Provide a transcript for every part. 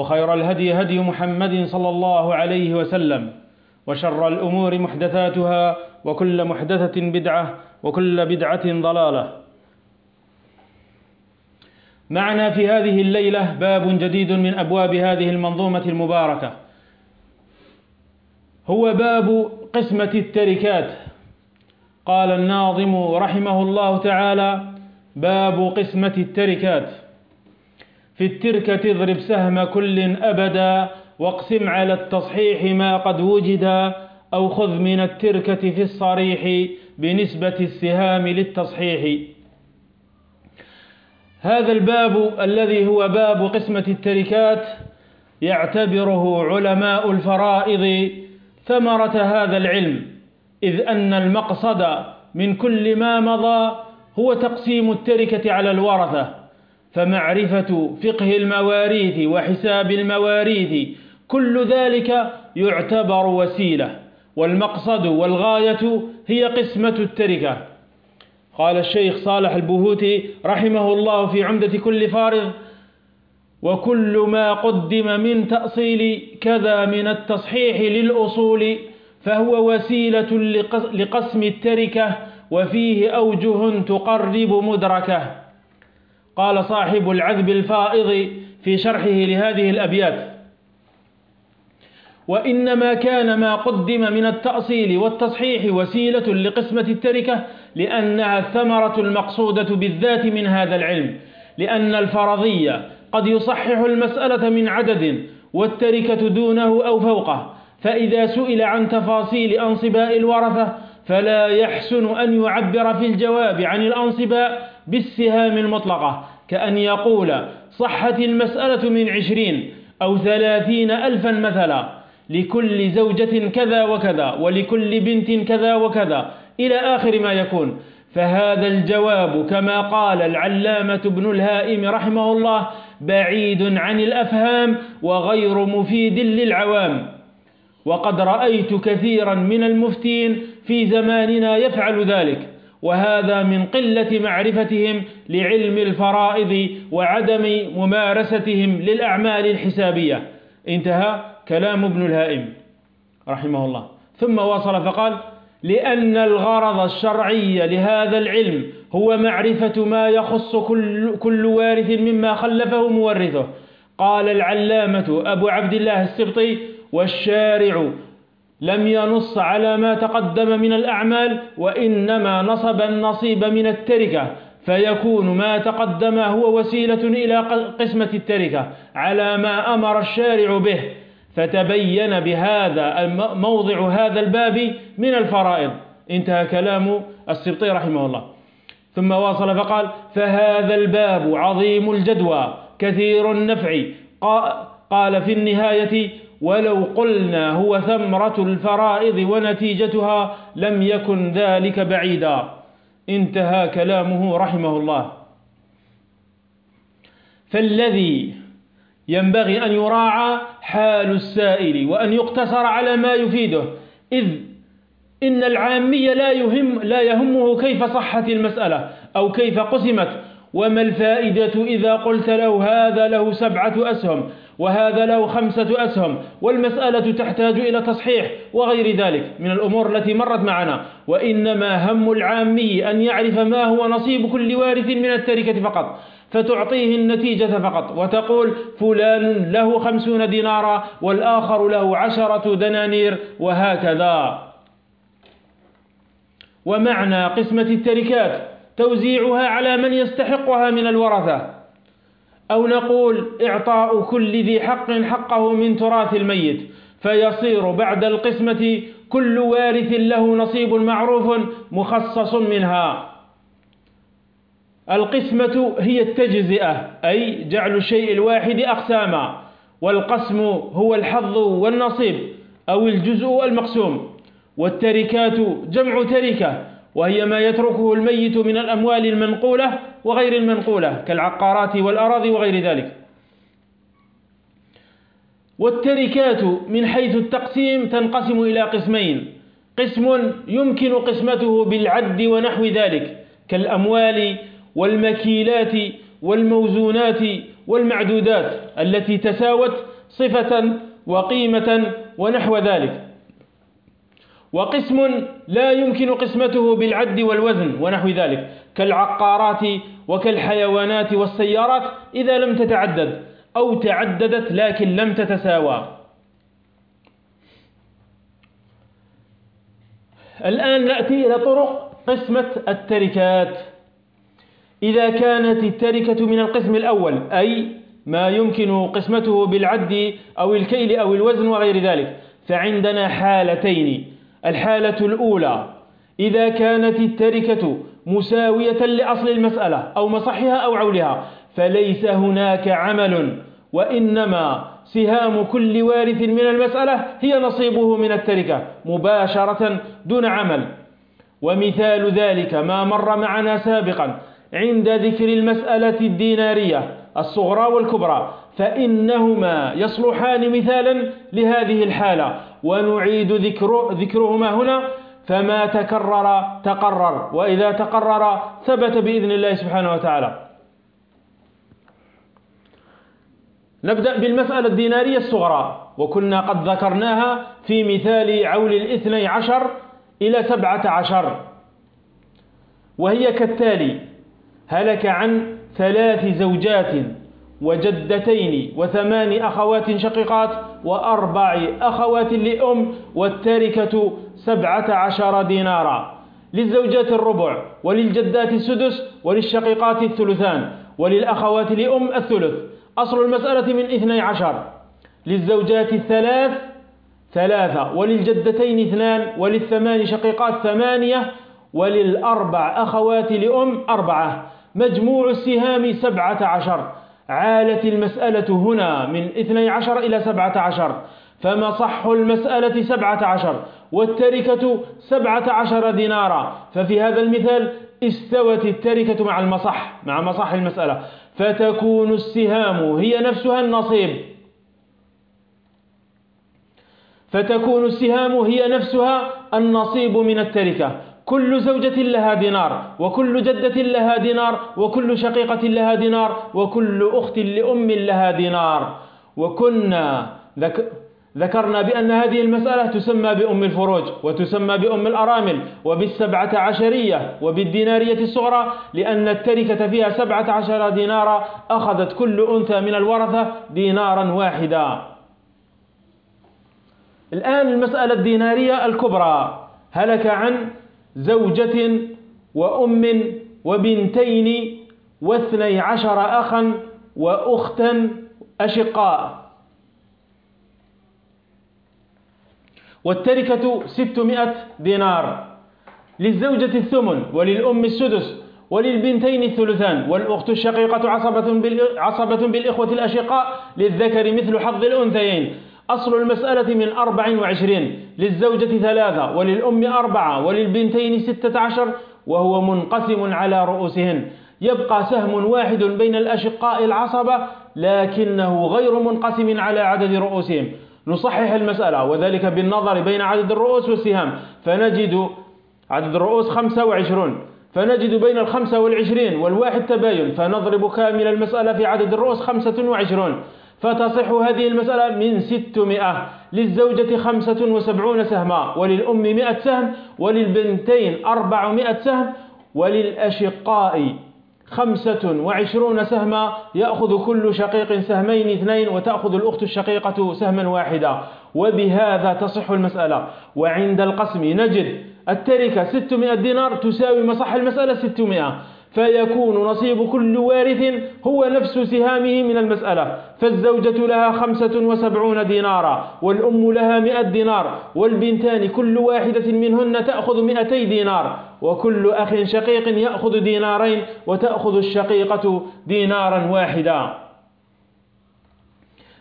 وخير الهدي هدي محمد صلى الله عليه وسلم وشر الأمور محدثاتها وكل محدثة بدعة وكل بدعة ضلالة. معنا في هذه الليلة باب جديد من أبواب هذه المنظومة المباركة. هو باب قسمة التركات. قال الناظم رحمه الله تعالى باب قسمة التركات. في التركة اضرب سهم كل أبدا واقسم على التصحيح ما قد وجد أو خذ من التركة في الصريح بنسبة السهام للتصحيح. هذا الباب الذي هو باب قسمة التركات يعتبره علماء الفرائض ثمرة هذا العلم إذ أن المقصد من كل ما مضى هو تقسيم التركة على الورثة. فمعرفة فقه المواريث وحساب المواريث كل ذلك يعتبر وسيلة. والمقصد والغاية هي قسمة التركة. قال الشيخ صالح البهوتي رحمه الله في عمدة كل فارغ وكل ما قدم من تأصيل كذا من التصحيح للأصول فهو وسيلة لقسم التركة وفيه أوجه تقرب مدركة. قال صاحب العذب الفائض في شرحه لهذه الأبيات. وإنما كان ما قدم من التأصيل والتصحيح وسيلة لقسمة التركة لأنها الثمرة المقصودة بالذات من هذا العلم لأن الفرضية قد يصحح المسألة من عدد والتركة دونه أو فوقه فإذا سئل عن تفاصيل أنصباء الورثة فلا يحسن أن يعبر في الجواب عن الأنصباء بالسهام المطلقة كأن يقول صحت المسألة من عشرين أو ثلاثين ألفا مثلا لكل زوجة كذا وكذا ولكل بنت كذا وكذا إلى آخر ما يكون. فهذا الجواب كما قال العلامة ابن الهائم رحمه الله بعيد عن الأفهام وغير مفيد للعوام. وقد رأيت كثيرا من المفتين في زماننا يفعل ذلك. وهذا من قلة معرفتهم لعلم الفرائض وعدم ممارستهم للأعمال الحسابية. انتهى كلام ابن الهائم رحمه الله. ثم وصل فقال لأن الغرض الشرعي لهذا العلم هو معرفة ما يخص كل, كل وارث مما خلفه مورثه. قال العلامة أبو عبد الله السبطي والشارع لم ينص على ما تقدم من الأعمال وإنما نصب النصيب من التركة فيكون ما تقدم هو وسيلة إلى قسمة التركة على ما أمر الشارع به. فتبين بهذا موضع هذا الباب من الفرائض. انتهى كلام السبطي رحمه الله. ثم واصل فقال فهذا الباب عظيم الجدوى كثير النفع. قال في النهاية ولو قلنا هو ثمرة الفرائض ونتيجتها لم يكن ذلك بعيدا. انتهى كلامه رحمه الله. فالذي ينبغي أن يراعى حال السائل وأن يقتصر على ما يفيده إذ إن العامي لا, يهم لا يهمه كيف صحت المسألة أو كيف قسمت. وما الفائدة إذا قلت له هذا له سبعة أسهم؟ وهذا له خمسة أسهم والمسألة تحتاج إلى تصحيح وغير ذلك من الأمور التي مرت معنا. وإنما هم العامي أن يعرف ما هو نصيب كل وارث من التركة فقط فتعطيه النتيجة فقط وتقول فلان له خمسون دينارا والآخر له عشرة دنانير وهكذا. ومعنى قسمة التركات توزيعها على من يستحقها من الورثة. أو نقول إعطاء كل ذي حق حقه من تراث الميت فيصير بعد القسمة كل وارث له نصيب معروف مخصص منها. القسمة هي التجزئة أي جعل الشيء الواحد أقساما والقسم هو الحظ والنصيب أو الجزء المقسوم والتركات جمع تركة وهي ما يتركه الميت من الأموال المنقولة وغير المنقولة كالعقارات والأراضي وغير ذلك. والتركات من حيث التقسيم تنقسم إلى قسمين. قسم يمكن قسمته بالعد ونحو ذلك كالأموال والمكيلات والموزونات والمعدودات التي تساوت صفة وقيمة ونحو ذلك. وقسم لا يمكن قسمته بالعد والوزن ونحو ذلك. كالعقارات وكالحيوانات والسيارات إذا لم تتعدد أو تعددت لكن لم تتساوى. الآن نأتي إلى طرق قسمة التركات. إذا كانت التركة من القسم الأول أي ما يمكن قسمته بالعد أو الكيل أو الوزن وغير ذلك فعندنا حالتين. الحالة الأولى إذا كانت التركة مساوية لأصل المسألة أو مصحها أو عولها فليس هناك عمل وإنما سهام كل وارث من المسألة هي نصيبه من التركة مباشرة دون عمل. ومثال ذلك ما مر معنا سابقا عند ذكر المسألة الدينارية الصغرى والكبرى فإنهما يصلحان مثالا لهذه الحالة. ونعيد ذكر ذكرهما هنا فما تكرر تقرر وإذا تقرر ثبت بإذن الله سبحانه وتعالى. نبدأ بالمسألة الدينارية الصغرى وكنا قد ذكرناها في مثال عول الاثني عشر إلى سبعة عشر. وهي كالتالي هلك عن ثلاث زوجات وجدتين وثمان أخوات شقيقات وأربع أخوات لأم والتركة سبعة عشر دينارا للزوجات الربع وللجدات السدس وللشقيقات الثلثان وللأخوات لأم الثلث. أصل المسألة من اثني عشر. للزوجات الثلاث ثلاثة. وللجدتين اثنان وللثمان شقيقات ثمانية وللأربع أخوات لأم أربعة. مجموع السهام سبعة عشر. عالت المسألة هنا من اثني عشر إلى سبعة عشر. فمصح المسألة سبعة عشر؟ والتركة سبعة عشر دينارا. ففي هذا المثال استوت التركة مع المصح مع مصح المسألة. فتكون السهام هي نفسها النصيب. فتكون السهام هي نفسها النصيب من التركة. كل زوجة لها دينار وكل جدة لها دينار وكل شقيقة لها دينار وكل أخت لأم لها دينار. وكنا ذكرنا بأن هذه المسألة تسمى بأم الفروج وتسمى بأم الأرامل وبالسبعة عشرية وبالدينارية الصغرى لأن التركة فيها سبعة عشر دينارا أخذت كل أنثى من الورثة دينارا واحدا. الآن المسألة الدينارية الكبرى. هلك عن زوجة وأم وبنتين واثني عشر أخا وأختا أشقاء. والتركة ستمائة دينار للزوجة الثمن وللأم السدس وللبنتين الثلثان. والأخت الشقيقة عصبة بالإخوة الأشقاء للذكر مثل حظ الأنثيين. أصل المسألة من أربع وعشرين للزوجة ثلاثة وللأم أربعة وللبنتين ستة عشر وهو منقسم على رؤوسهن. يبقى سهم واحد بين الأشقاء العصبة لكنه غير منقسم على عدد رؤوسهم. نصحح المسألة وذلك بالنظر بين عدد الرؤوس والسهام. فنجد عدد الرؤوس خمسة وعشرون فنجد بين الخمسة والعشرين والواحد تباين. فنضرب كامل المسألة في عدد الرؤوس خمسة وعشرون. فتصح هذه المسألة من ستمائة للزوجة خمسة وسبعون سهما وللأم مئة سهم وللبنتين أربعمائة سهم وللأشقاء خمسة وعشرون سهما. يأخذ كل شقيق سهمين اثنين وتأخذ الأخت الشقيقة سهما واحدا وبهذا تصح المسألة. وعند القسم نجد التركة ستمائة دينار تساوي مصح المسألة ستمائة. فيكون نصيب كل وارث هو نفس سهامه من المسألة. فالزوجة لها خمسة وسبعون دينارا والأم لها مئة دينار والبنتان كل واحدة منهن تأخذ مئتي دينار. وكل أخ شقيق يأخذ دينارين وتأخذ الشقيقة دينارا واحدا.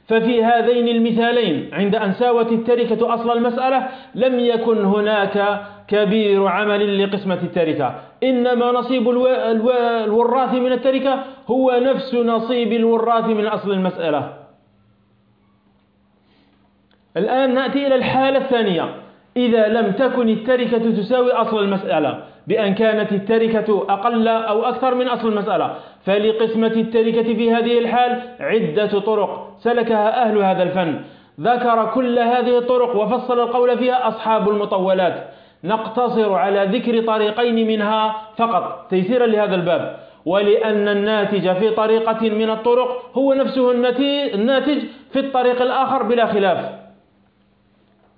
ففي هذين المثالين عند أن ساوت التركة أصل المسألة لم يكن هناك كبير عمل لقسمة التركة. إنما نصيب الوراث من التركة هو نفس نصيب الوراث من أصل المسألة. الآن نأتي إلى الحالة الثانية. إذا لم تكن التركة تساوي أصل المسألة بأن كانت التركة أقل أو أكثر من أصل المسألة فلقسمة التركة في هذه الحال عدة طرق سلكها أهل هذا الفن. ذكر كل هذه الطرق وفصل القول فيها أصحاب المطولات. نقتصر على ذكر طريقين منها فقط. تيسيرا لهذا الباب. ولأن الناتج في طريقة من الطرق هو نفسه الناتج في الطريق الآخر بلا خلاف.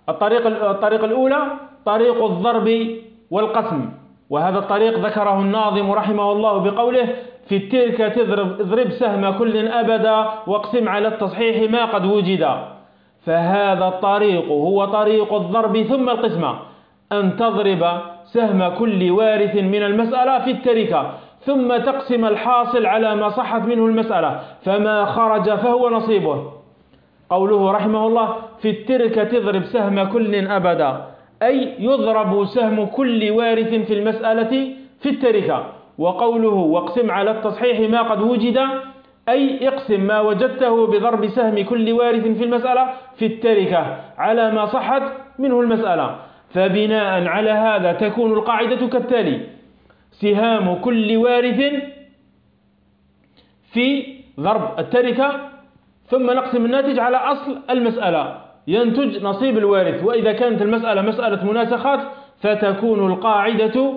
الطريق الطريق الأولى طريق الضرب والقسم. وهذا الطريق ذكره الناظم رحمه الله بقوله في التلك تضرب اضرب سهم كل أبدا واقسم على التصحيح ما قد وجد فهذا الطريق هو طريق الضرب ثم القسمة. أن تضرب سهم كل وارث من المسألة في التركة ثم تقسم الحاصل على ما صحت منه المسألة فما خرج فهو نصيبه. قوله رحمه الله في التركة تضرب سهم كل أبدا. أي يضرب سهم كل وارث في المسألة في التركة. وقوله واقسم على التصحيح ما قد وجد. أي اقسم ما وجدته بضرب سهم كل وارث في المسألة في التركة على ما صحت منه المسألة. فبناء على هذا تكون القاعدة كالتالي. سهام كل وارث في ضرب التركة ثم نقسم الناتج على أصل المسألة. ينتج نصيب الوارث وإذا كانت المسألة مسألة مناسخات فتكون القاعدة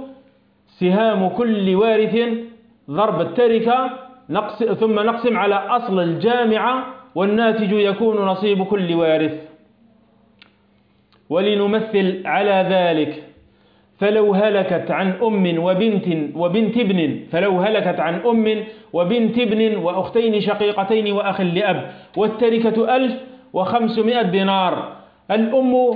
سهام كل وارث ضرب التركة. نقص ثم نقسم على أصل الجامعة والناتج يكون نصيب كل وارث. ولنمثل على ذلك. فلو هلكت عن أم وبنت وبنت ابن فلو هلكت عن أم وبنت ابن وأختين شقيقتين وأخ لأب والتركة ألف وخمسمائة دينار. الأم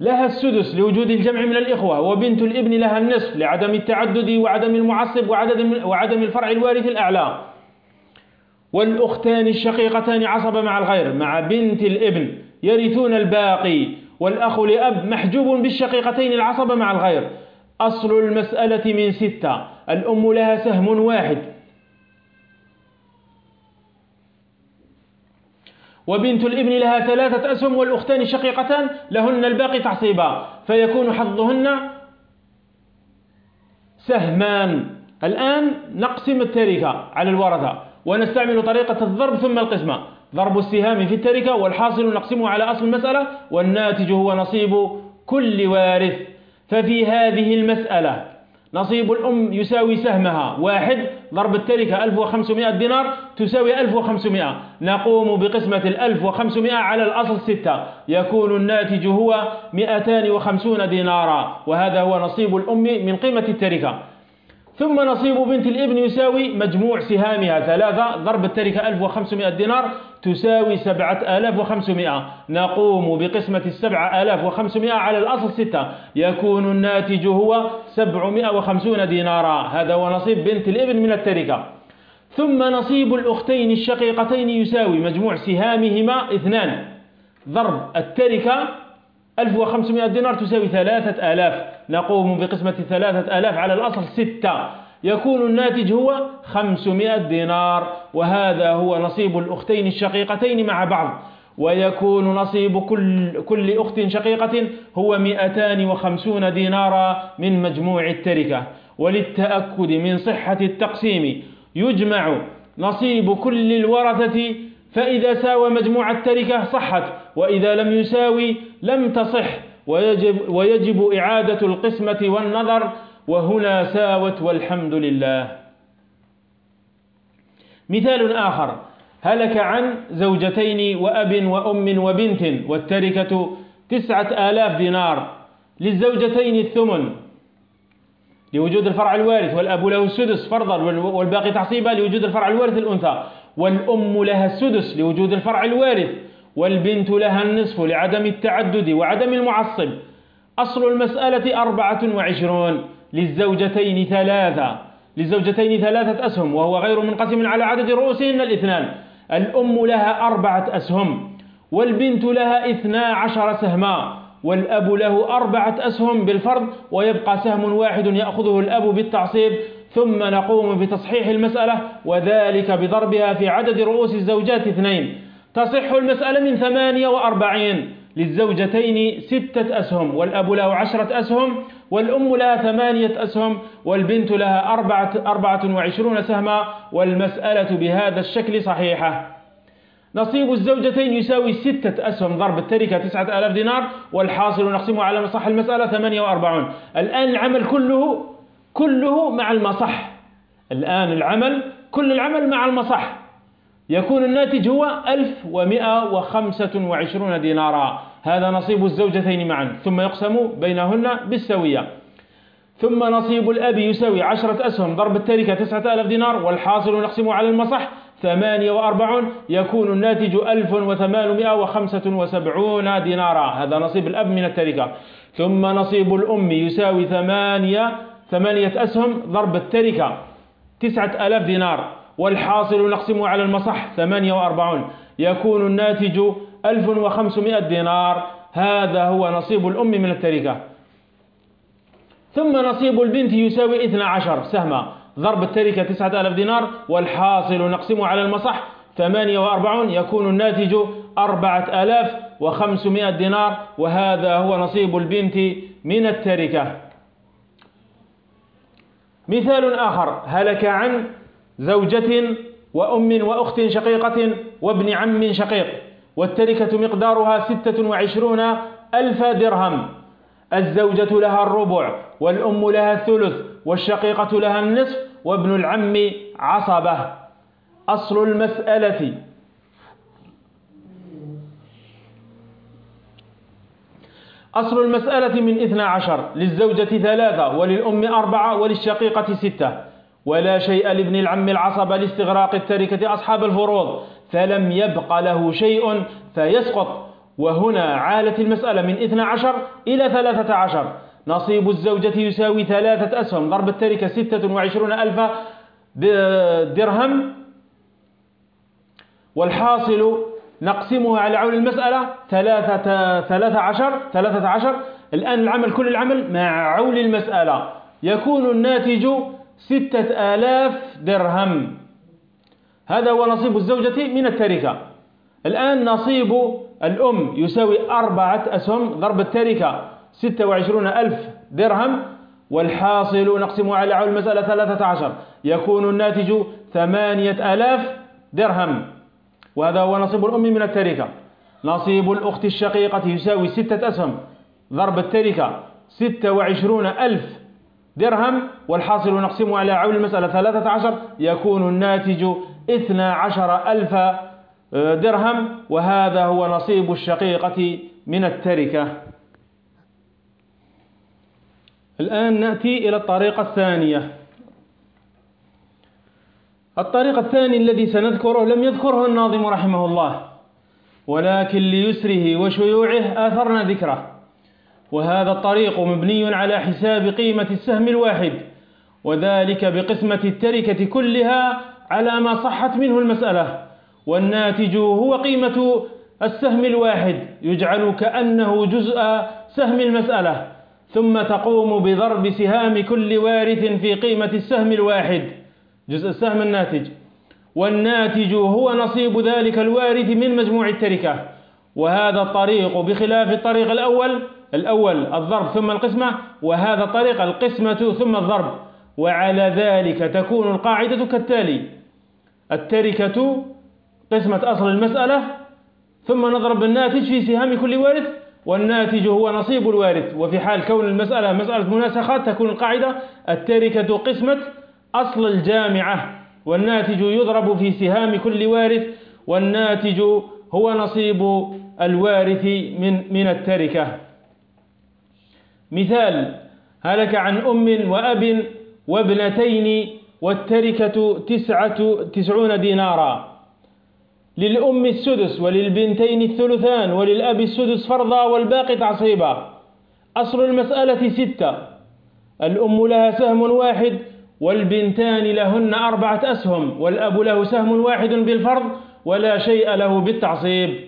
لها السدس لوجود الجمع من الإخوة وبنت الابن لها النصف لعدم التعدد وعدم المعصب وعدم, وعدم الفرع الوارث الأعلى. والأختان الشقيقتان عصب مع الغير مع بنت الابن. يرثون الباقي والأخ لأب محجوب بالشقيقتين العصب مع الغير. أصل المسألة من ستة الأم لها سهم واحد. وبنت الابن لها ثلاثة أسهم والأختان الشقيقتان لهن الباقي تعصيبا. فيكون حظهن سهمان. الآن نقسم التركة على الورثة ونستعمل طريقة الضرب ثم القسمة. ضرب السهام في التركة والحاصل نقسمه على أصل المسألة والناتج هو نصيب كل وارث. ففي هذه المسألة نصيب الأم يساوي سهمها واحد ضرب التركة 1500 دينار تساوي 1500 نقوم بقسمة ال 1500 على الأصل ستة. يكون الناتج هو 250 دينارا وهذا هو نصيب الأم من قيمة التركة. ثم نصيب بنت الابن يساوي مجموع سهامها ثلاثة ضرب التركة 1500 دينار تساوي 7500 نقوم بقسمة آلاف وخمسمائة على الأصل ستة. يكون الناتج هو 750 دينارا. هذا هو نصيب بنت الابن من التركة. ثم نصيب الأختين الشقيقتين يساوي مجموع سهامهما اثنان. ضرب التركة 1500 دينار تساوي ثلاثة آلاف. نقوم بقسمة ثلاثة آلاف على الأصل ستة. يكون الناتج هو 500 دينار وهذا هو نصيب الأختين الشقيقتين مع بعض. ويكون نصيب كل, كل أخت شقيقة هو 250 دينارا من مجموع التركة. وللتأكد من صحة التقسيم يجمع نصيب كل الورثة فإذا ساوى مجموع التركة صحت وإذا لم يساوي لم تصح ويجب, ويجب إعادة القسمة والنظر وهنا ساوت والحمد لله. مثال آخر هلك عن زوجتين وأب وأم وبنت والتركة تسعة آلاف دينار للزوجتين الثمن لوجود الفرع الوارث والأب له السدس فرضا والباقي تعصيبا لوجود الفرع الوارث الأنثى والأم لها السدس لوجود الفرع الوارث. والبنت لها النصف لعدم التعدد وعدم المعصب. أصل المسألة أربعة وعشرون للزوجتين ثلاثة للزوجتين ثلاثة أسهم وهو غير منقسم على عدد رؤوسهن الاثنان. الأم لها أربعة أسهم والبنت لها اثنا عشر سهما والأب له أربعة أسهم بالفرض ويبقى سهم واحد يأخذه الأب بالتعصيب. ثم نقوم بتصحيح المسألة وذلك بضربها في عدد رؤوس الزوجات اثنين. تصح المسألة من ثمانية وأربعين للزوجتين ستة أسهم والأب له عشرة أسهم والأم لها ثمانية أسهم والبنت لها أربعة, أربعة وعشرون سهما والمسألة بهذا الشكل صحيحة. نصيب الزوجتين يساوي ستة أسهم ضرب التركة تسعة آلاف دينار والحاصل نقسمه على مصح المسألة ثمانية وأربعون. الآن العمل كله كله مع المصح. الآن العمل كل العمل مع المصح. يكون الناتج هو ألف ومئة وخمسة وعشرون دينارا. هذا نصيب الزوجتين معا. ثم يقسم بينهن بالسوية. ثم نصيب الأب يساوي عشرة أسهم. ضرب التركة تسعة آلاف دينار والحاصل نقسمه على المصح ثمانية وأربعون. يكون الناتج ألف وثمانمائة وخمسة وسبعون دينارا. هذا نصيب الأب من التركة. ثم نصيب الأم يساوي ثمانية ثمانية أسهم. ضرب التركة تسعة آلاف دينار. والحاصل نقسمه على المصح ثمانية وأربعون. يكون الناتج ألف وخمسمائة دينار. هذا هو نصيب الأم من التركة. ثم نصيب البنت يساوي 12 سهما. ضرب التركة 9000 دينار. والحاصل نقسمه على المصح 48 يكون الناتج 4500 دينار. وهذا هو نصيب البنت من التركة. مثال آخر. هلك عن زوجة وأم وأخت شقيقة وابن عم شقيق والتركة مقدارها ستة وعشرون ألف درهم. الزوجة لها الربع والأم لها الثلث والشقيقة لها النصف وابن العم عصبة. أصل المسألة. أصل المسألة من اثنى عشر للزوجة ثلاثة وللأم أربعة وللشقيقة ستة. ولا شيء لابن العم العصبة لاستغراق التركة أصحاب الفروض فلم يبق له شيء فيسقط. وهنا عالت المسألة من اثنى عشر إلى ثلاثة عشر. نصيب الزوجة يساوي ثلاثة أسهم. ضرب التركة ستة وعشرون ألف درهم. والحاصل نقسمها على عول المسألة ثلاثة, ثلاثة عشر ثلاثة عشر. الآن العمل كل العمل مع عول المسألة. يكون الناتج ستة آلاف درهم. هذا هو نصيب الزوجة من التركة. الآن نصيب الأم يساوي أربعة أسهم ضرب التركة ستة وعشرون ألف درهم. والحاصل نقسم على عول المسألة ثلاثة عشر يكون الناتج ثمانية آلاف درهم. وهذا هو نصيب الأم من التركة. نصيب الأخت الشقيقة يساوي ستة أسهم ضرب التركة ستة وعشرون ألف درهم والحاصل نقسم على عول المسألة ثلاثة عشر يكون الناتج اثنى عشر ألف درهم وهذا هو نصيب الشقيقة من التركة. الآن نأتي إلى الطريقة الثانية. الطريق الثاني الذي سنذكره لم يذكره الناظم رحمه الله ولكن ليسره وشيوعه آثرنا ذكره. وهذا الطريق مبني على حساب قيمة السهم الواحد وذلك بقسمة التركة كلها على ما صحت منه المسألة والناتج هو قيمة السهم الواحد يجعل كأنه جزء سهم المسألة ثم تقوم بضرب سهام كل وارث في قيمة السهم الواحد جزء السهم الناتج والناتج هو نصيب ذلك الوارث من مجموع التركة وهذا الطريق بخلاف الطريق الأول الأول الضرب ثم القسمة وهذا الطريق القسمة ثم الضرب. وعلى ذلك تكون القاعدة كالتالي. التركة قسمة أصل المسألة ثم نضرب الناتج في سهام كل وارث والناتج هو نصيب الوارث. وفي حال كون المسألة مسألة مناسخات تكون القاعدة التركة قسمة أصل الجامعة. والناتج يضرب في سهام كل وارث والناتج هو نصيب الوارث من من التركة. مثال هلك عن أم وأب وابنتين والتركة تسعة تسعون دينارا. للأم السدس وللبنتين الثلثان وللأب السدس فرضا والباقي تعصيبا. أصل المسألة ستة. الأم لها سهم واحد والبنتان لهن أربعة أسهم والأب له سهم واحد بالفرض ولا شيء له بالتعصيب.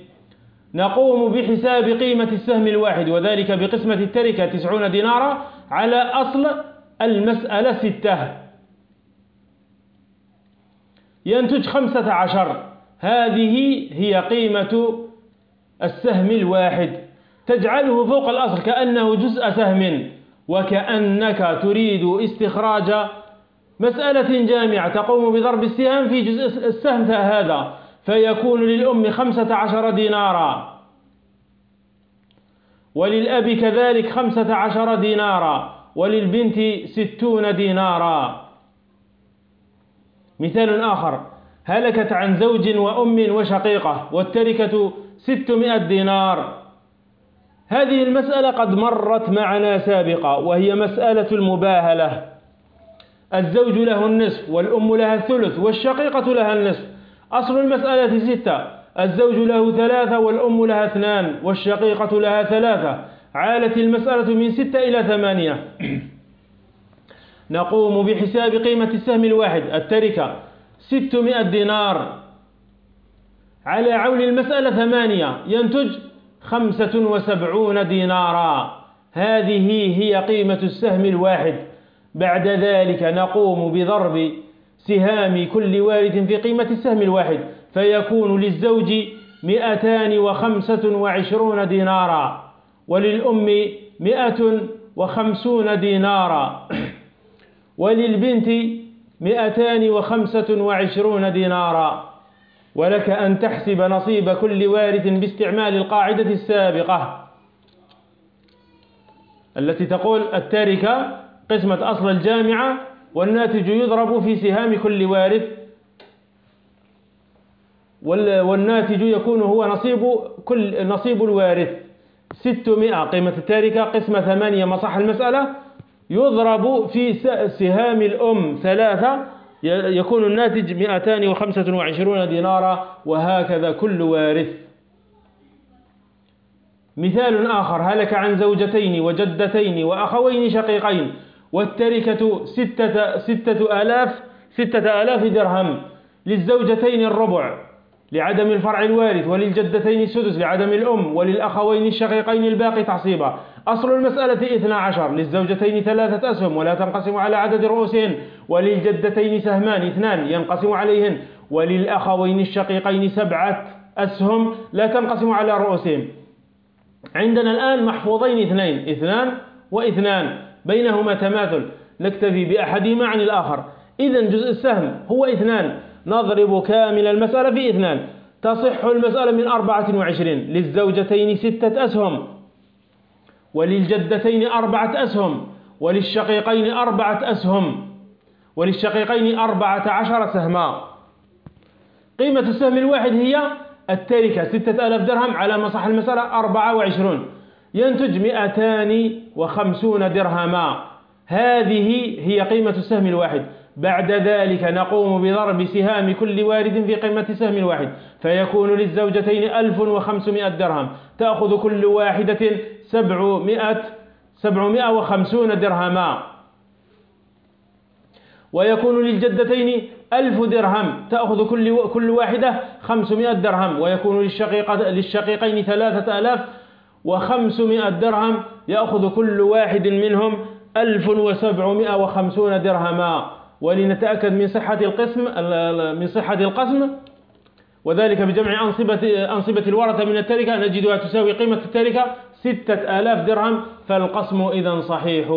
نقوم بحساب قيمة السهم الواحد وذلك بقسمة التركة تسعون دينارا على أصل المسألة ستة. ينتج خمسة عشر. هذه هي قيمة السهم الواحد. تجعله فوق الأصل كأنه جزء سهم وكأنك تريد استخراج مسألة جامعة. تقوم بضرب السهام في جزء السهم هذا. فيكون للأم خمسة عشر دينارا. وللأب كذلك خمسة عشر دينارا. وللبنت ستون دينارا. مثال آخر. هلكت عن زوج وأم وشقيقة والتركة ستمائة دينار. هذه المسألة قد مرت معنا سابقا وهي مسألة المباهلة. الزوج له النصف والأم لها الثلث والشقيقة لها النصف. أصل المسألة ستة. الزوج له ثلاثة والأم لها اثنان والشقيقة لها ثلاثة. عالت المسألة من ستة إلى ثمانية. نقوم بحساب قيمة السهم الواحد التركة. ستمائة دينار. على عول المسألة ثمانية. ينتج خمسة وسبعون دينارا. هذه هي قيمة السهم الواحد. بعد ذلك نقوم بضرب سهام كل وارث في قيمة السهم الواحد فيكون للزوج مئتان وخمسة وعشرون دينارا وللأم مئة وخمسون دينارا وللبنت مئتان وخمسة وعشرون دينارا. ولك أن تحسب نصيب كل وارث باستعمال القاعدة السابقة التي تقول التاركة قسمة أصل الجامعة والناتج يضرب في سهام كل وارث. والناتج يكون هو نصيب كل نصيب الوارث. 600 قيمة التاركة قسمة ثمانية مصح المسألة. يضرب في سهام الأم ثلاثة. يكون الناتج 225 دينارا. وهكذا كل وارث. مثال آخر. هلك عن زوجتين وجدتين وأخوين شقيقين. والتركة ستة, ستة آلاف ستة آلاف درهم للزوجتين الربع لعدم الفرع الوارث وللجدتين السدس لعدم الأم وللأخوين الشقيقين الباقي تعصيبا أصل المسألة اثنا عشر. للزوجتين ثلاثة أسهم ولا تنقسم على عدد رؤوسهن. وللجدتين سهمان اثنان ينقسم عليهن. وللأخوين الشقيقين سبعة أسهم لا تنقسم على رؤوسهم. عندنا الآن محفوظين اثنين اثنان واثنان. بينهما تماثل. نكتفي بأحدهما عن الآخر. إذا جزء السهم هو اثنان. نضرب كامل المسألة في اثنان. تصح المسألة من أربعة وعشرين للزوجتين ستة أسهم وللجدتين أربعة أسهم وللشقيقين أربعة أسهم وللشقيقين أربعة عشر سهما. قيمة السهم الواحد هي التركة ستة ألاف درهم على مصح المسألة أربعة وعشرون. ينتج مئتان وخمسون درهما. هذه هي قيمة السهم الواحد. بعد ذلك نقوم بضرب سهام كل وارد في قيمة سهم الواحد. فيكون للزوجتين ألف وخمسمائة درهم. تأخذ كل واحدة سبعمائة, سبعمائة وخمسون درهما. ويكون للجدتين ألف درهم. تأخذ كل, كل واحدة خمسمائة درهم. ويكون للشقيقين ثلاثة ألاف وخمسمائة درهم يأخذ كل واحد منهم ألف وسبعمائة وخمسون درهما. ولنتأكد من صحة القسم من صحة القسم وذلك بجمع أنصبة, أنصبة الورثة من التركة. نجدها تساوي قيمة التركة ستة آلاف درهم فالقسم إذا صحيح.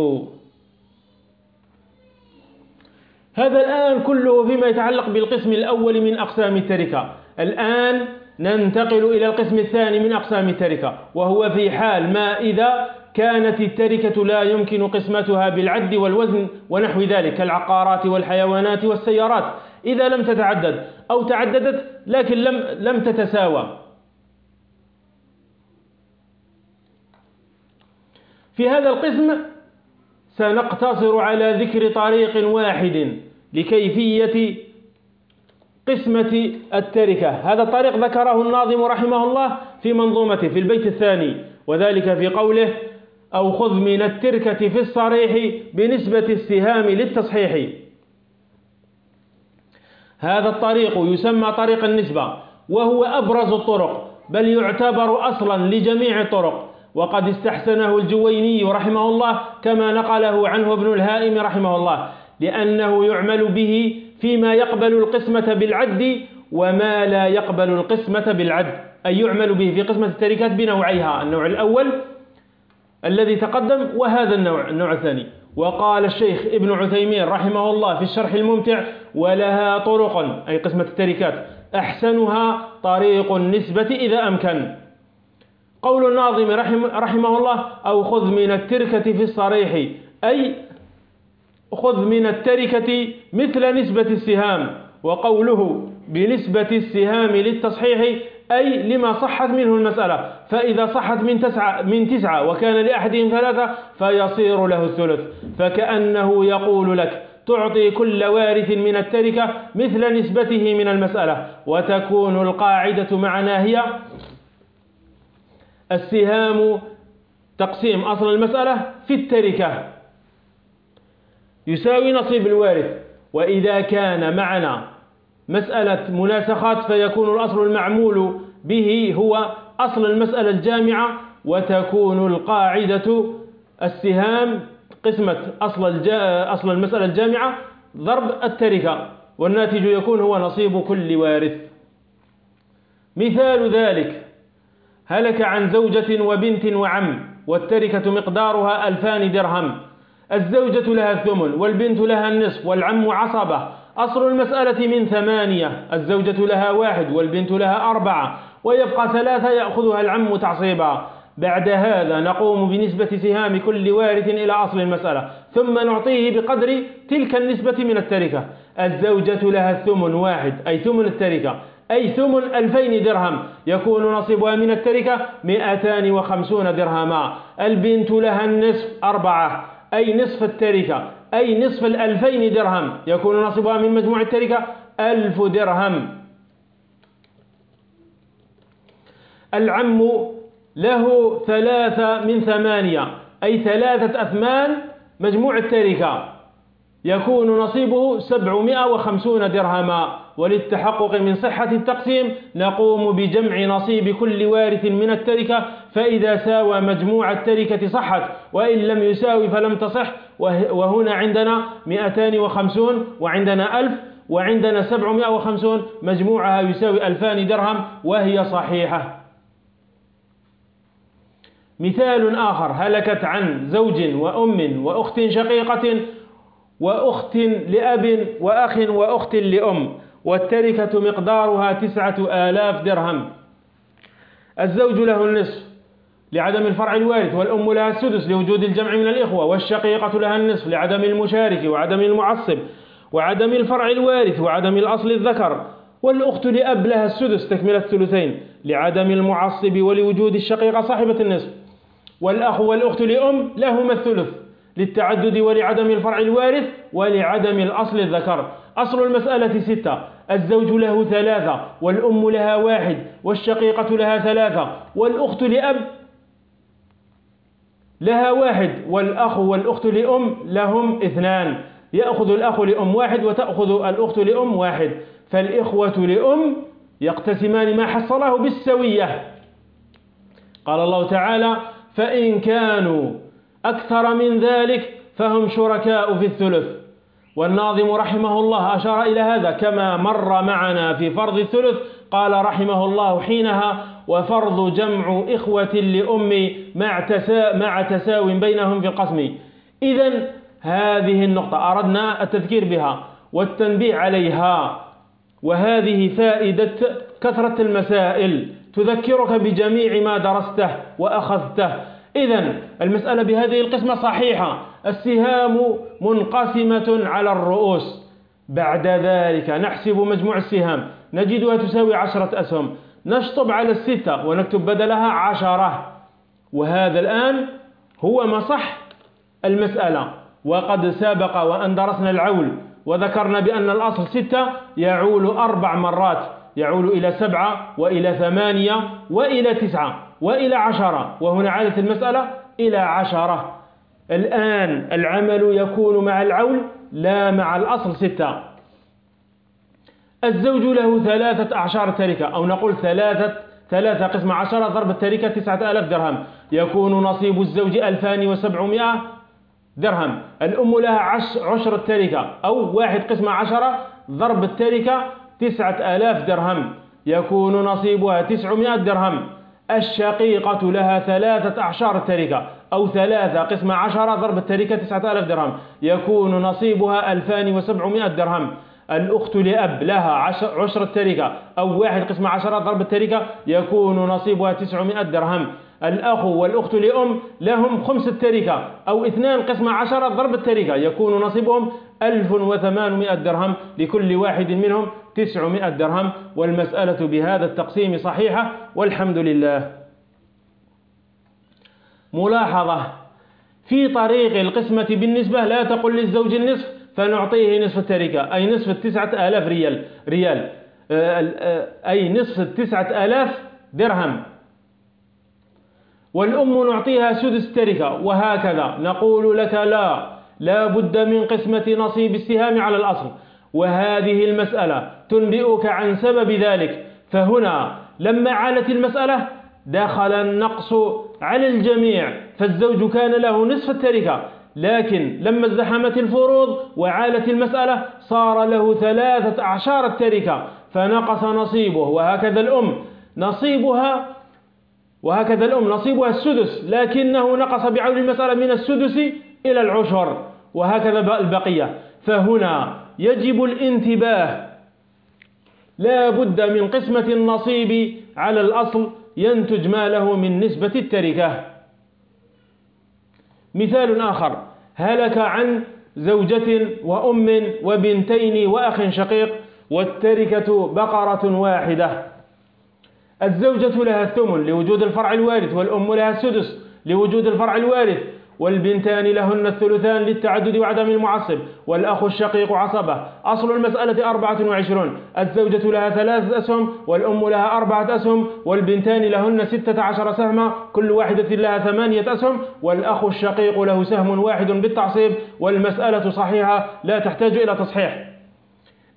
هذا الآن كله فيما يتعلق بالقسم الأول من أقسام التركة. الآن ننتقل إلى القسم الثاني من أقسام التركة وهو في حال ما إذا كانت التركة لا يمكن قسمتها بالعد والوزن ونحو ذلك كالعقارات والحيوانات والسيارات. إذا لم تتعدد أو تعددت لكن لم, لم تتساوى. في هذا القسم سنقتصر على ذكر طريق واحد لكيفية قسمة التركة. هذا الطريق ذكره الناظم رحمه الله في منظومته في البيت الثاني وذلك في قوله أو خذ من التركة في الصريح بنسبة السهام للتصحيح. هذا الطريق يسمى طريق النسبة وهو أبرز الطرق بل يعتبر أصلا لجميع الطرق. وقد استحسنه الجويني رحمه الله كما نقله عنه ابن الهائم رحمه الله لأنه يعمل به فيما يقبل القسمة بالعد وما لا يقبل القسمة بالعد. أي يعمل به في قسمة التركات بنوعيها. النوع الأول الذي تقدم وهذا النوع النوع الثاني. وقال الشيخ ابن عثيمين رحمه الله في الشرح الممتع ولها طرق أي قسمة التركات. أحسنها طريق النسبة إذا أمكن. قول الناظم رحمه الله أو خذ من التركة في الصريح. أي خذ من التركة مثل نسبة السهام وقوله بنسبة السهام للتصحيح أي لما صحت منه المسألة. فإذا صحت من تسعة, من تسعة وكان لأحدهم ثلاثة فيصير له الثلث. فكأنه يقول لك تعطي كل وارث من التركة مثل نسبته من المسألة. وتكون القاعدة معنا هي السهام تقسيم أصل المسألة في التركة. يساوي نصيب الوارث. وإذا كان معنا مسألة مناسخات فيكون الأصل المعمول به هو أصل المسألة الجامعة وتكون القاعدة السهام قسمة أصل, أصل المسألة الجامعة ضرب التركة والناتج يكون هو نصيب كل وارث. مثال ذلك هلك عن زوجة وبنت وعم والتركة مقدارها ألفان درهم. الزوجة لها الثمن والبنت لها النصف والعم عصبة. أصل المسألة من ثمانية. الزوجة لها واحد والبنت لها أربعة. ويبقى ثلاثة يأخذها العم تعصيبا. بعد هذا نقوم بنسبة سهام كل وارث إلى أصل المسألة. ثم نعطيه بقدر تلك النسبة من التركة. الزوجة لها الثمن واحد. أي ثمن التركة. أي ثمن ألفين درهم. يكون نصيبها من التركة مئتان وخمسون درهما. البنت لها النصف أربعة. أي نصف التركة أي نصف الألفين درهم. يكون نصيبها من مجموع التركة ألف درهم. العم له ثلاثة من ثمانية أي ثلاثة أثمان مجموع التركة. يكون نصيبه سبعمائة وخمسون درهما. وللتحقق من صحة التقسيم نقوم بجمع نصيب كل وارث من التركة فإذا ساوى مجموع التركة صحت وإن لم يساوي فلم تصح وهنا عندنا 250 وعندنا 1000 وعندنا 750 مجموعها يساوي 2000 درهم وهي صحيحة. مثال آخر هلكت عن زوج وأم وأخت شقيقة وأخت لأب وأخ وأخت لأم. والتركة مقدارها تسعة آلاف درهم. الزوج له النصف لعدم الفرع الوارث والأم لها السدس لوجود الجمع من الإخوة والشقيقة لها النصف لعدم المشارك وعدم المعصب وعدم الفرع الوارث وعدم الأصل الذكر. والأخت لأب لها السدس تكملة الثلثين لعدم المعصب ولوجود الشقيقة صاحبة النصف. والأخ والأخت لأم لهما الثلث للتعدد ولعدم الفرع الوارث ولعدم الأصل الذكر. أصل المسألة ستة. الزوج له ثلاثة والأم لها واحد والشقيقة لها ثلاثة والأخت لأب لها واحد والأخ والأخت لأم لهم اثنان. يأخذ الأخ لأم واحد وتأخذ الأخت لأم واحد. فالإخوة لأم يقتسمان ما حصله بالسوية. قال الله تعالى فإن كانوا أكثر من ذلك فهم شركاء في الثلث والناظم رحمه الله أشار إلى هذا كما مر معنا في فرض الثلث. قال رحمه الله حينها وفرض جمع إخوة لأم مع, تسا مع تساو بينهم في القسم. إذا هذه النقطة أردنا التذكير بها والتنبيه عليها وهذه فائدة كثرة المسائل تذكرك بجميع ما درسته وأخذته. إذا المسألة بهذه القسمة صحيحة. السهام منقسمة على الرؤوس. بعد ذلك نحسب مجموع السهام. نجدها تساوي عشرة أسهم. نشطب على الستة ونكتب بدلها عشرة. وهذا الآن هو مصح المسألة. وقد سابق وأن درسنا العول. وذكرنا بأن الأصل ستة يعول أربع مرات. يعول إلى سبعة وإلى ثمانية وإلى تسعة وإلى عشرة. وهنا عادت المسألة إلى عشرة. الآن العمل يكون مع العول لا مع الأصل ستة. الزوج له ثلاثة أعشار تركة أو نقول ثلاثة ثلاثة قسم عشرة ضرب التركة تسعة آلاف درهم. يكون نصيب الزوج ألفان وسبعمائة درهم. الأم لها عشر التركة أو واحد قسم عشرة ضرب التركة تسعة آلاف درهم. يكون نصيبها تسعمائة درهم. الشقيقة لها ثلاثة أعشار التركة أو ثلاثة قسم عشرة ضرب التركة تسعة آلاف درهم. يكون نصيبها ألفان وسبعمائة درهم. الأخت لأب لها عشر التركة. أو واحد قسم عشرة ضرب التركة. يكون نصيبها تسعمائة درهم. الأخ والأخت لأم لهم خمس التركة. أو اثنان قسم عشرة ضرب التركة. يكون نصيبهم ألف وثمانمائة درهم. لكل واحد منهم تسعمائة درهم. والمسألة بهذا التقسيم صحيحة. والحمد لله. ملاحظة. في طريق القسمة بالنسبة لا تقل للزوج النصف فنعطيه نصف التركة أي نصف التسعة آلاف ريال. ريال. آه، آه، أي نصف التسعة آلاف درهم. والأم نعطيها سدس التركة وهكذا. نقول لك لا لا بد من قسمة نصيب السهام على الأصل. وهذه المسألة تنبئك عن سبب ذلك. فهنا لما عالت المسألة دخل النقص على الجميع فالزوج كان له نصف التركة. لكن لما ازدحمت الفروض وعالت المسألة صار له ثلاثة أعشار التركة. فنقص نصيبه وهكذا الأم. نصيبها وهكذا الأم. نصيبها السدس. لكنه نقص بعون المسألة من السدس إلى العشر وهكذا البقية. فهنا يجب الانتباه. لا بد من قسمة النصيب على الأصل ينتج ما له من نسبة التركة. مثال آخر. هلك عن زوجة وأم وبنتين وأخ شقيق والتركة بقرة واحدة. الزوجة لها الثمن لوجود الفرع الوارث والأم لها السدس لوجود الفرع الوارث. والبنتان لهن الثلثان للتعدد وعدم المعصب والأخ الشقيق عصبة. أصل المسألة أربعة وعشرون. الزوجة لها ثلاثة أسهم والأم لها أربعة أسهم والبنتان لهن ستة عشر سهما كل واحدة لها ثمانية أسهم والأخ الشقيق له سهم واحد بالتعصيب. والمسألة صحيحة لا تحتاج إلى تصحيح.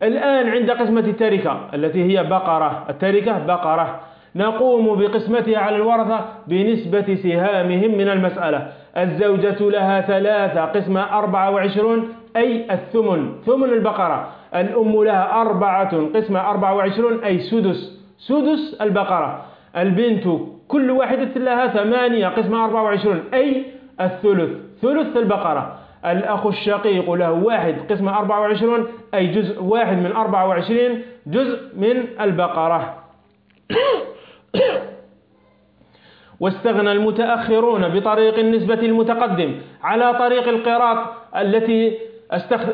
الآن عند قسمة التركة التي هي بقرة. التركة بقرة. نقوم بقسمتها على الورثة بنسبة سهامهم من المسألة. الزوجة لها ثلاثة قسمة أربعة وعشرون أي الثمن ثمن البقرة. الأم لها أربعة قسمة أربعة وعشرون أي سدس سدس البقرة. البنت كل واحدة لها ثمانية قسمة أربعة وعشرون أي الثلث ثلث البقرة. الأخ الشقيق له واحد قسمة أربعة وعشرون أي جزء واحد من أربعة وعشرين جزء من البقرة. واستغنى المتأخرون بطريق النسبة المتقدم على طريق القراط التي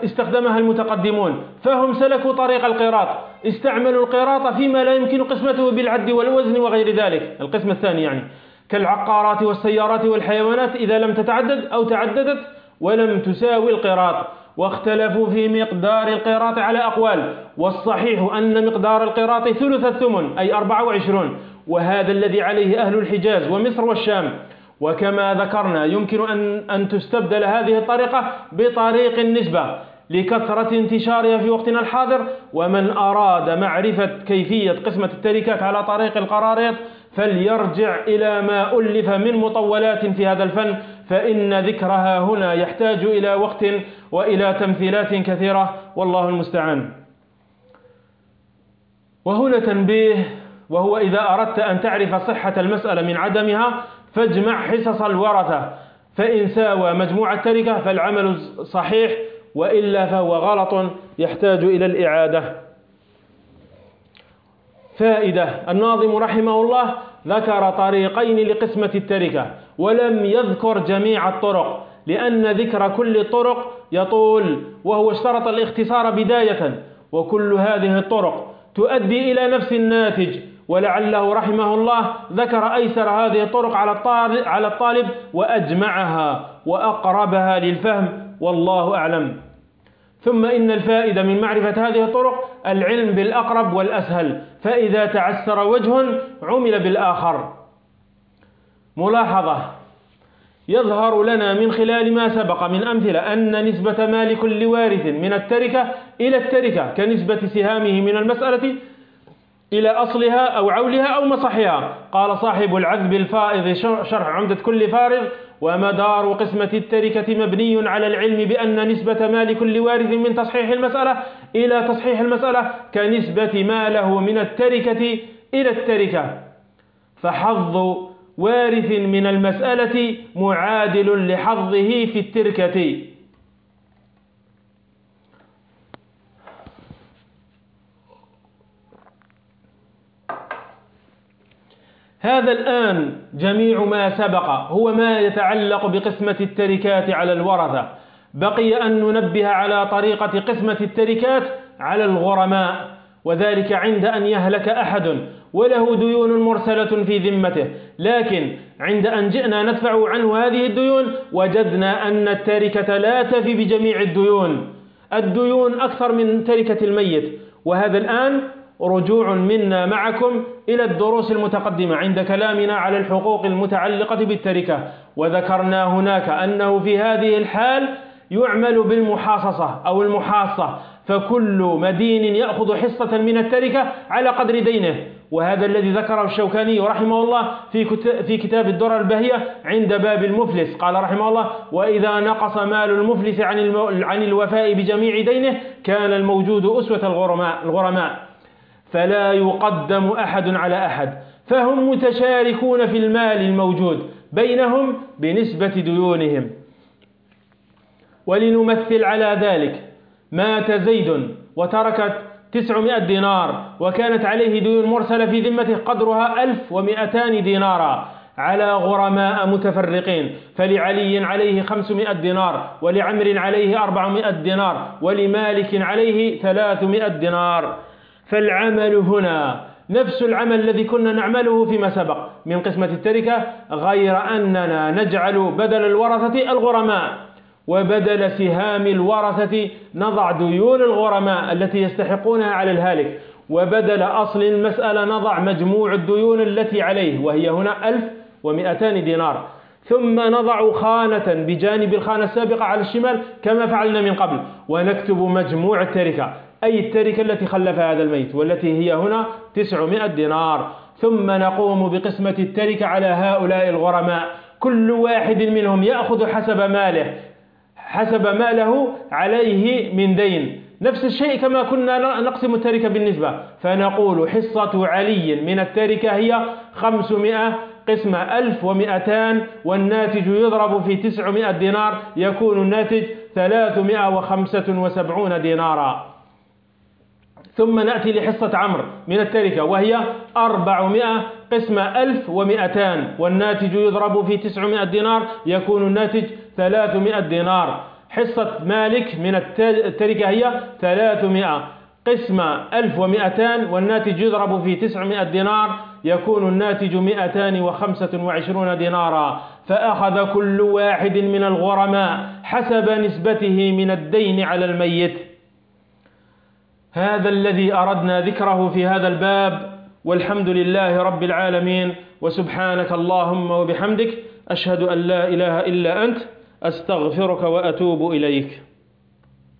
استخدمها المتقدمون. فهم سلكوا طريق القراط. استعملوا القراط فيما لا يمكن قسمته بالعد والوزن وغير ذلك. القسم الثاني يعني. كالعقارات والسيارات والحيوانات إذا لم تتعدد أو تعددت ولم تساوي القراط. واختلفوا في مقدار القراط على أقوال. والصحيح أن مقدار القراط ثلث الثمن أي 24 وهذا الذي عليه أهل الحجاز ومصر والشام. وكما ذكرنا يمكن أن, أن تستبدل هذه الطريقة بطريق النسبة لكثرة انتشارها في وقتنا الحاضر. ومن أراد معرفة كيفية قسمة التركات على طريق القراريط فليرجع إلى ما ألف من مطولات في هذا الفن فإن ذكرها هنا يحتاج إلى وقت وإلى تمثيلات كثيرة. والله المستعان. وهنا تنبيه وهو إذا أردت أن تعرف صحة المسألة من عدمها فاجمع حصص الورثة. فإن ساوى مجموع التركة فالعمل صحيح وإلا فهو غلط يحتاج إلى الإعادة. فائدة الناظم رحمه الله ذكر طريقين لقسمة التركة ولم يذكر جميع الطرق لأن ذكر كل الطرق يطول وهو اشترط الاختصار بداية. وكل هذه الطرق تؤدي إلى نفس الناتج ولعله رحمه الله ذكر أيسر هذه الطرق على الطالب وأجمعها وأقربها للفهم والله أعلم. ثم إن الفائدة من معرفة هذه الطرق العلم بالأقرب والأسهل فإذا تعسر وجه عمل بالآخر. ملاحظة يظهر لنا من خلال ما سبق من أمثلة أن نسبة مال كل وارث من التركة إلى التركة كنسبة سهامه من المسألة إلى أصلها أو عولها أو مصحها. قال صاحب العذب الفائض شرح عمدة كل فارغ. ومدار قسمة التركة مبني على العلم بأن نسبة مال كل وارث من تصحيح المسألة إلى تصحيح المسألة كنسبة ما له من التركة إلى التركة. فحظ وارث من المسألة معادل لحظه في التركة. هذا الآن جميع ما سبق هو ما يتعلق بقسمة التركات على الورثة. بقي أن ننبه على طريقة قسمة التركات على الغرماء وذلك عند أن يهلك أحد وله ديون مرسلة في ذمته. لكن عند أن جئنا ندفع عنه هذه الديون وجدنا أن التركة لا تفي بجميع الديون. الديون أكثر من تركة الميت. وهذا الآن رجوع منا معكم إلى الدروس المتقدمة عند كلامنا على الحقوق المتعلقة بالتركة. وذكرنا هناك أنه في هذه الحال يعمل بالمحاصصة أو المحاصة فكل مدين يأخذ حصة من التركة على قدر دينه. وهذا الذي ذكره الشوكاني رحمه الله في في كتاب الدرر البهية عند باب المفلس. قال رحمه الله وإذا نقص مال المفلس عن عن الوفاء بجميع دينه كان الموجود أسوة الغرماء الغرماء. فلا يقدم أحد على أحد. فهم متشاركون في المال الموجود بينهم بنسبة ديونهم. ولنمثل على ذلك مات زيد وتركت تسعمائة دينار وكانت عليه ديون مرسلة في ذمته قدرها ألف ومئتان دينارا على غرماء متفرقين. فلعلي عليه خمسمائة دينار ولعمر عليه أربعمائة دينار ولمالك عليه ثلاثمائة دينار. فالعمل هنا نفس العمل الذي كنا نعمله فيما سبق. من قسمة التركة غير أننا نجعل بدل الورثة الغرماء وبدل سهام الورثة نضع ديون الغرماء التي يستحقونها على الهالك وبدل أصل المسألة نضع مجموع الديون التي عليه وهي هنا ألف ومئتان دينار. ثم نضع خانة بجانب الخانة السابقة على الشمال كما فعلنا من قبل ونكتب مجموع التركة. أي التركة التي خلفها هذا الميت والتي هي هنا تسعمائة دينار. ثم نقوم بقسمة التركة على هؤلاء الغرماء. كل واحد منهم يأخذ حسب ماله حسب ما له عليه من دين. نفس الشيء كما كنا نقسم التركة بالنسبة. فنقول حصة علي من التركة هي خمسمائة قسمة ألف ومئتان والناتج يضرب في تسعمائة دينار يكون الناتج ثلاثمائة وخمسة وسبعون دينارا. ثم نأتي لحصة عمرو من التركة وهي أربعمائة قسمة ألف ومئتان والناتج يضرب في تسعمائة دينار يكون الناتج ثلاثمائة دينار. حصة مالك من التركة هي ثلاثمائة قسمة ألف ومئتان والناتج يضرب في تسعمائة دينار يكون الناتج مئتان وخمسة وعشرون دينارا. فأخذ كل واحد من الغرماء حسب نسبته من الدين على الميت. هذا الذي أردنا ذكره في هذا الباب والحمد لله رب العالمين وسبحانك اللهم وبحمدك أشهد أن لا إله إلا أنت أستغفرك وأتوب إليك.